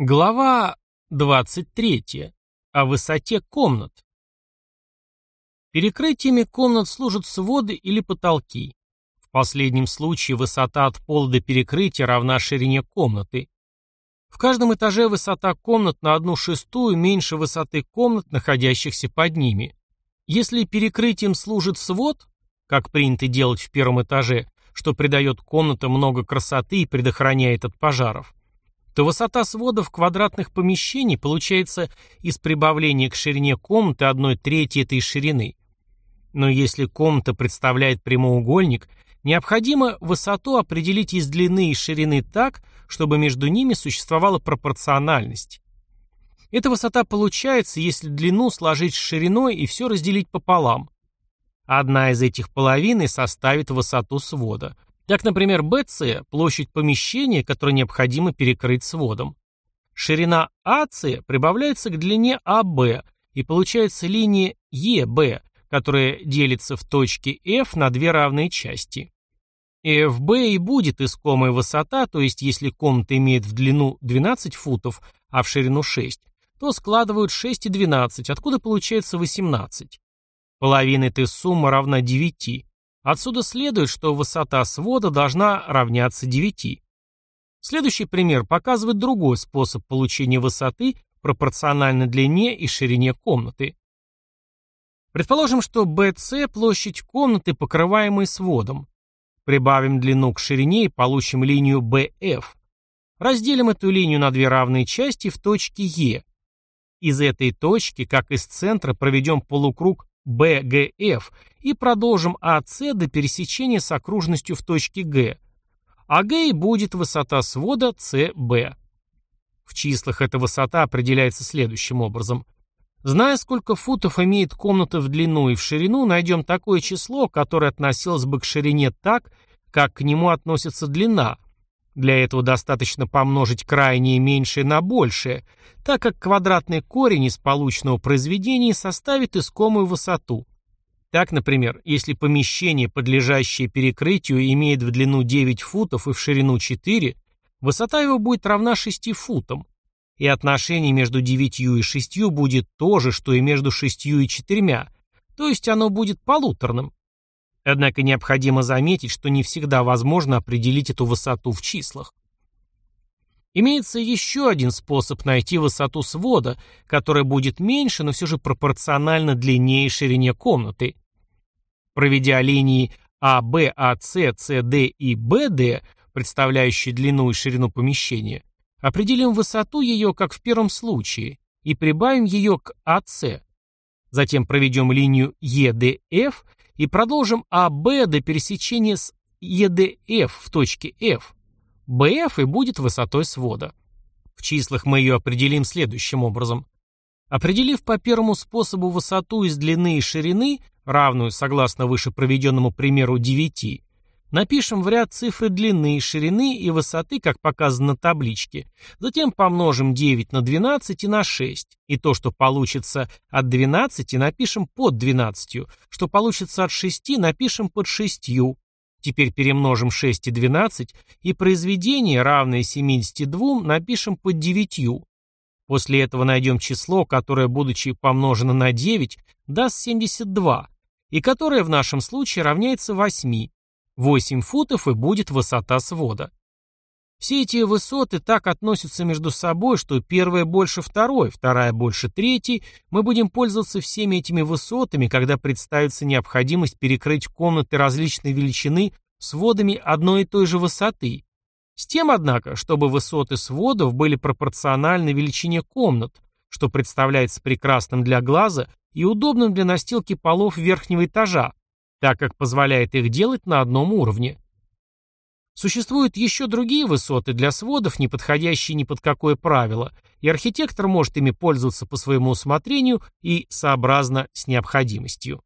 Глава 23. О высоте комнат. Перекрытиями комнат служат своды или потолки. В последнем случае высота от пола до перекрытия равна ширине комнаты. В каждом этаже высота комнат на одну шестую меньше высоты комнат, находящихся под ними. Если перекрытием служит свод, как принято делать в первом этаже, что придает комнатам много красоты и предохраняет от пожаров, то высота сводов квадратных помещений получается из прибавления к ширине комнаты одной трети этой ширины. Но если комната представляет прямоугольник, необходимо высоту определить из длины и ширины так, чтобы между ними существовала пропорциональность. Эта высота получается, если длину сложить с шириной и все разделить пополам. Одна из этих половин составит высоту свода, так, например, BC – площадь помещения, которое необходимо перекрыть сводом. Ширина AC прибавляется к длине AB, и получается линия EB, которая делится в точке F на две равные части. FB и будет искомая высота, то есть если комната имеет в длину 12 футов, а в ширину 6, то складывают 6 и 12, откуда получается 18. Половина этой суммы равна 9, Отсюда следует, что высота свода должна равняться 9. Следующий пример показывает другой способ получения высоты пропорционально длине и ширине комнаты. Предположим, что BC – площадь комнаты, покрываемой сводом. Прибавим длину к ширине и получим линию BF. Разделим эту линию на две равные части в точке E. Из этой точки, как из центра, проведем полукруг BGF и продолжим АС до пересечения с окружностью в точке Г. А Г будет высота свода CB. В числах эта высота определяется следующим образом. Зная, сколько футов имеет комната в длину и в ширину, найдем такое число, которое относилось бы к ширине так, как к нему относится длина. Для этого достаточно помножить крайнее меньшее на большее, так как квадратный корень из полученного произведения составит искомую высоту. Так, например, если помещение, подлежащее перекрытию, имеет в длину 9 футов и в ширину 4, высота его будет равна 6 футам, и отношение между 9 и 6 будет то же, что и между 6 и 4, то есть оно будет полуторным. Однако необходимо заметить, что не всегда возможно определить эту высоту в числах. Имеется еще один способ найти высоту свода, которая будет меньше, но все же пропорционально длине и ширине комнаты. Проведя линии АБ, АС, СД и БД, представляющие длину и ширину помещения, определим высоту ее, как в первом случае, и прибавим ее к АС. Затем проведем линию ЕДФ и продолжим АБ до пересечения с ЕДФ в точке F. BF и будет высотой свода. В числах мы ее определим следующим образом. Определив по первому способу высоту из длины и ширины, равную, согласно выше проведенному примеру, 9, напишем в ряд цифры длины ширины и высоты, как показано на табличке. Затем помножим 9 на 12 и на 6. И то, что получится от 12, напишем под 12. Что получится от 6, напишем под 6. Теперь перемножим 6 и 12, и произведение, равное 72, напишем под 9. После этого найдем число, которое, будучи помножено на 9, даст 72, и которое в нашем случае равняется 8. 8 футов и будет высота свода. Все эти высоты так относятся между собой, что первая больше второй, вторая больше третьей. Мы будем пользоваться всеми этими высотами, когда представится необходимость перекрыть комнаты различной величины сводами одной и той же высоты. С тем, однако, чтобы высоты сводов были пропорциональны величине комнат, что представляется прекрасным для глаза и удобным для настилки полов верхнего этажа, так как позволяет их делать на одном уровне. Существуют еще другие высоты для сводов, не подходящие ни под какое правило, и архитектор может ими пользоваться по своему усмотрению и сообразно с необходимостью.